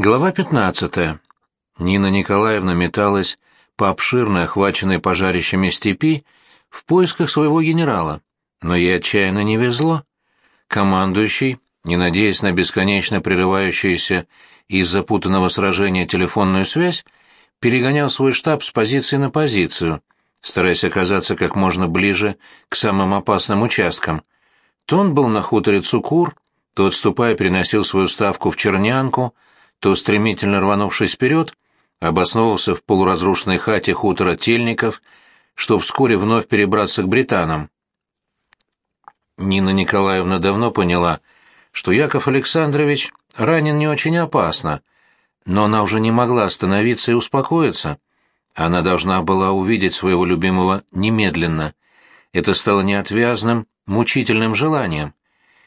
Глава 15. Нина Николаевна металась по обширной, охваченной пожарищами степи, в поисках своего генерала, но ей отчаянно не везло. Командующий, не надеясь на бесконечно прерывающуюся из запутанного сражения телефонную связь, перегонял свой штаб с позиции на позицию, стараясь оказаться как можно ближе к самым опасным участкам. То он был на хуторе Цукур, то, отступая, переносил свою ставку в Чернянку, то, стремительно рванувшись вперед, обосновался в полуразрушенной хате хутора Тельников, чтобы вскоре вновь перебраться к британам. Нина Николаевна давно поняла, что Яков Александрович ранен не очень опасно, но она уже не могла остановиться и успокоиться. Она должна была увидеть своего любимого немедленно. Это стало неотвязным, мучительным желанием.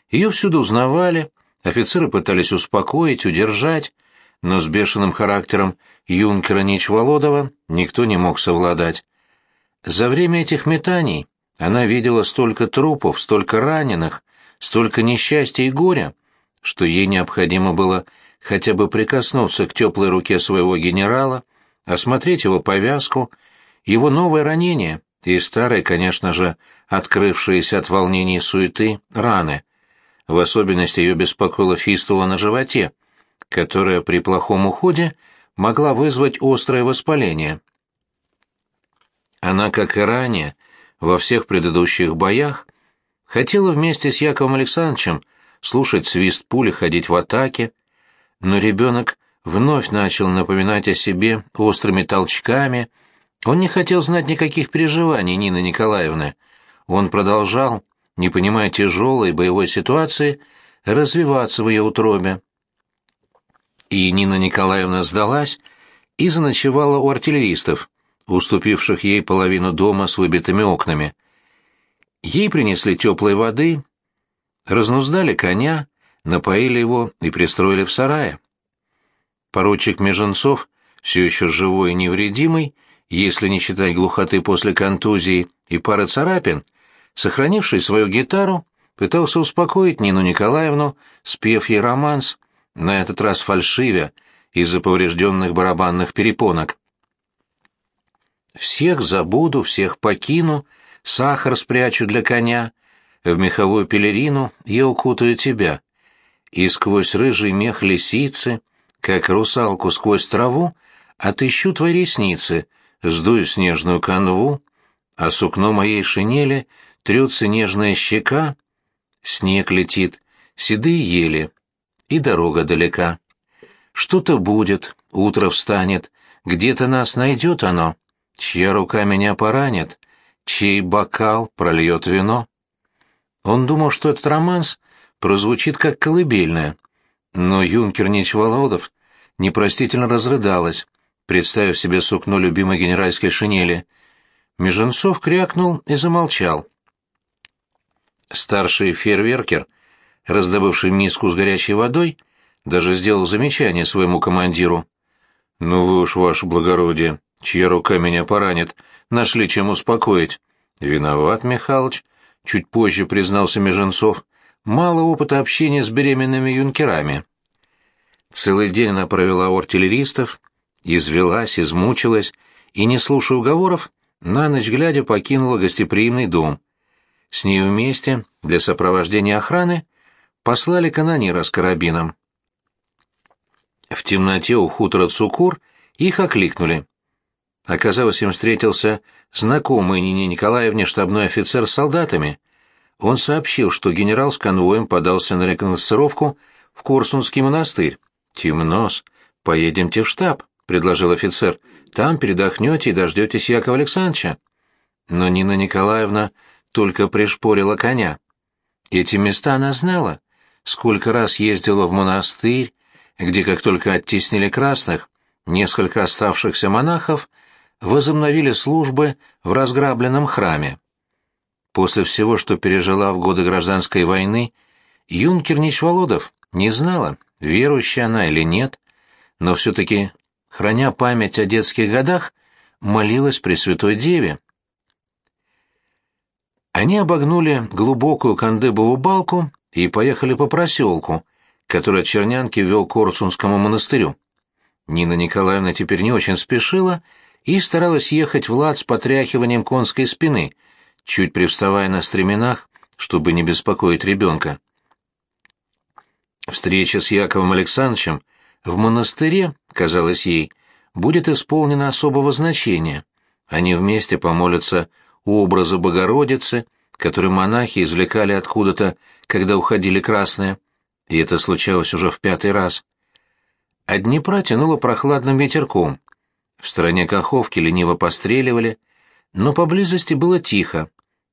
Ее всюду узнавали, офицеры пытались успокоить, удержать, но с бешеным характером юнкера Ничволодова никто не мог совладать. За время этих метаний она видела столько трупов, столько раненых, столько несчастья и горя, что ей необходимо было хотя бы прикоснуться к теплой руке своего генерала, осмотреть его повязку, его новое ранение и старые, конечно же, открывшиеся от волнений и суеты раны. В особенности ее беспокоила фистула на животе, которая при плохом уходе могла вызвать острое воспаление. Она, как и ранее, во всех предыдущих боях, хотела вместе с Яковом Александровичем слушать свист пули, ходить в атаке, но ребенок вновь начал напоминать о себе острыми толчками. Он не хотел знать никаких переживаний Нины Николаевны. Он продолжал, не понимая тяжелой боевой ситуации, развиваться в ее утробе и Нина Николаевна сдалась и заночевала у артиллеристов, уступивших ей половину дома с выбитыми окнами. Ей принесли теплой воды, разнуздали коня, напоили его и пристроили в сарае. Поручик Меженцов, все еще живой и невредимый, если не считать глухоты после контузии и пары царапин, сохранивший свою гитару, пытался успокоить Нину Николаевну, спев ей романс — на этот раз фальшивя из-за поврежденных барабанных перепонок. «Всех забуду, всех покину, сахар спрячу для коня, в меховую пелерину я укутаю тебя, и сквозь рыжий мех лисицы, как русалку сквозь траву, отыщу твои ресницы, сдую снежную канву, а сукно моей шинели трется нежная щека, снег летит, седые ели, и дорога далека. Что-то будет, утро встанет, где-то нас найдет оно, чья рука меня поранит, чей бокал прольет вино. Он думал, что этот романс прозвучит как колыбельная, но юнкер Ничволодов непростительно разрыдалась, представив себе сукно любимой генеральской шинели. Меженцов крякнул и замолчал. Старший фейерверкер — раздобывший миску с горячей водой, даже сделал замечание своему командиру. «Ну вы уж, ваше благородие, чья рука меня поранит, нашли чем успокоить». «Виноват, Михалыч», — чуть позже признался Меженцов, — «мало опыта общения с беременными юнкерами». Целый день она провела у артиллеристов, извелась, измучилась и, не слушая уговоров, на ночь глядя покинула гостеприимный дом. С ней вместе, для сопровождения охраны, послали канонира с карабином. В темноте у хутора Цукур их окликнули. Оказалось, им встретился знакомый Нине Николаевне штабной офицер с солдатами. Он сообщил, что генерал с конвоем подался на рекогносцировку в Корсунский монастырь. «Темнос. Поедемте в штаб», — предложил офицер. «Там передохнете и дождетесь Якова Александровича». Но Нина Николаевна только пришпорила коня. Эти места она знала сколько раз ездила в монастырь, где, как только оттеснили красных, несколько оставшихся монахов возобновили службы в разграбленном храме. После всего, что пережила в годы гражданской войны, юнкер Ничволодов не знала, верующая она или нет, но все-таки, храня память о детских годах, молилась Пресвятой Деве. Они обогнули глубокую кандыбову балку и поехали по проселку, который от Чернянки вел к Корсунскому монастырю. Нина Николаевна теперь не очень спешила и старалась ехать в лад с потряхиванием конской спины, чуть привставая на стременах, чтобы не беспокоить ребенка. Встреча с Яковом Александровичем в монастыре, казалось ей, будет исполнена особого значения. Они вместе помолятся у образа Богородицы, который монахи извлекали откуда-то, когда уходили красные, и это случалось уже в пятый раз. От Днепра тянуло прохладным ветерком. В стороне Каховки лениво постреливали, но поблизости было тихо,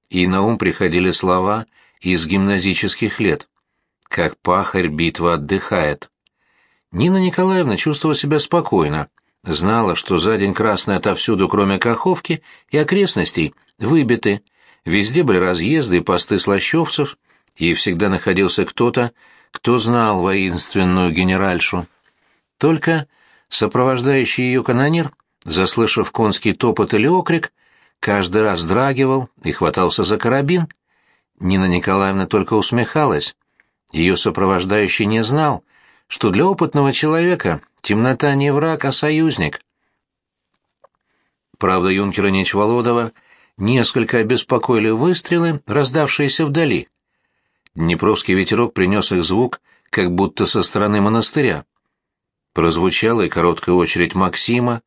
и на ум приходили слова из гимназических лет. «Как пахарь битва отдыхает». Нина Николаевна чувствовала себя спокойно, знала, что за день красные отовсюду, кроме Каховки и окрестностей, выбиты, везде были разъезды и посты слащевцев, и всегда находился кто-то, кто знал воинственную генеральшу. Только сопровождающий ее канонир, заслышав конский топот или окрик, каждый раз драгивал и хватался за карабин. Нина Николаевна только усмехалась. Ее сопровождающий не знал, что для опытного человека темнота не враг, а союзник. Правда, юнкера Нечволодова несколько обеспокоили выстрелы, раздавшиеся вдали. Днепровский ветерок принес их звук, как будто со стороны монастыря. Прозвучала и короткая очередь Максима,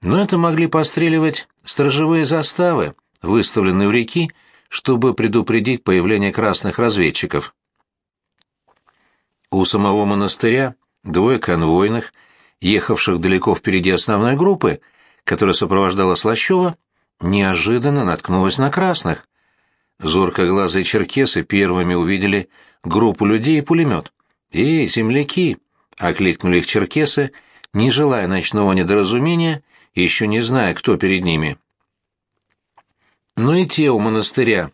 но это могли постреливать сторожевые заставы, выставленные у реки, чтобы предупредить появление красных разведчиков. У самого монастыря двое конвойных, ехавших далеко впереди основной группы, которая сопровождала Слащева, неожиданно наткнулась на красных. Зоркоглазые черкесы первыми увидели группу людей и пулемет. «Эй, земляки!» — окликнули их черкесы, не желая ночного недоразумения, еще не зная, кто перед ними. Но и те у монастыря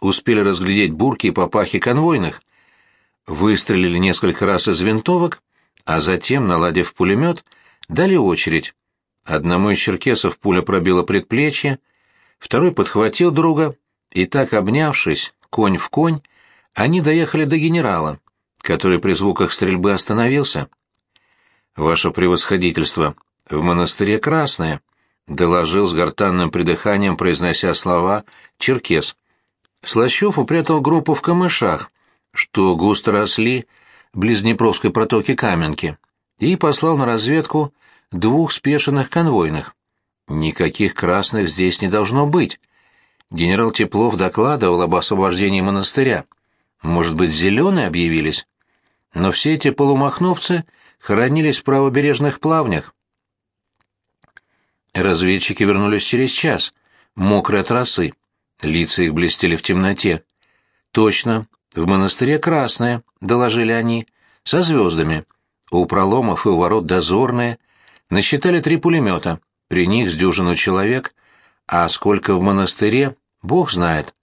успели разглядеть бурки и попахи конвойных — выстрелили несколько раз из винтовок, а затем, наладив пулемет, дали очередь. Одному из черкесов пуля пробила предплечье, второй подхватил друга, и так обнявшись, конь в конь, они доехали до генерала, который при звуках стрельбы остановился. «Ваше превосходительство, в монастыре Красное», — доложил с гортанным придыханием, произнося слова, черкес. Слащев упрятал группу в камышах, что густо росли близ Днепровской протоки Каменки, и послал на разведку двух спешенных конвойных. Никаких красных здесь не должно быть. Генерал Теплов докладывал об освобождении монастыря. Может быть, зеленые объявились? Но все эти полумахновцы хоронились в правобережных плавнях. Разведчики вернулись через час, мокрые от росы. Лица их блестели в темноте. Точно, «В монастыре красное», — доложили они, — «со звездами. У проломов и у ворот дозорные. Насчитали три пулемета, при них с дюжину человек, а сколько в монастыре, бог знает».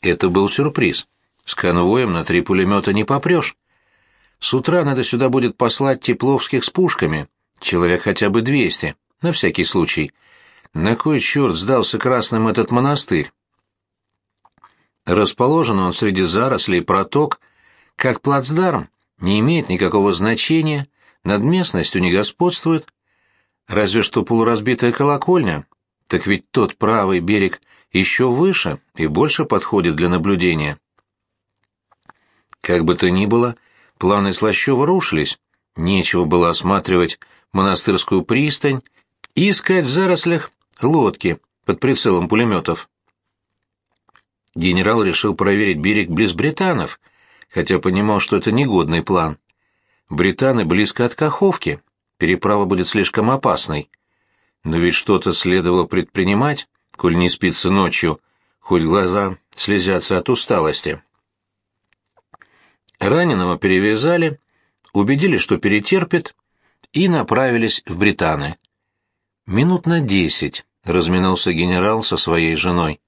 Это был сюрприз. С конвоем на три пулемета не попрешь. С утра надо сюда будет послать Тепловских с пушками, человек хотя бы двести, на всякий случай. На кой черт сдался красным этот монастырь? Расположен он среди зарослей проток, как плацдарм, не имеет никакого значения, над местностью не господствует. Разве что полуразбитая колокольня, так ведь тот правый берег еще выше и больше подходит для наблюдения. Как бы то ни было, планы Слащева рушились, нечего было осматривать монастырскую пристань и искать в зарослях лодки под прицелом пулеметов генерал решил проверить берег близ британов, хотя понимал, что это негодный план. Британы близко от Каховки, переправа будет слишком опасной. Но ведь что-то следовало предпринимать, коль не спится ночью, хоть глаза слезятся от усталости. Раненого перевязали, убедили, что перетерпит, и направились в Британы. Минут на десять разминался генерал со своей женой.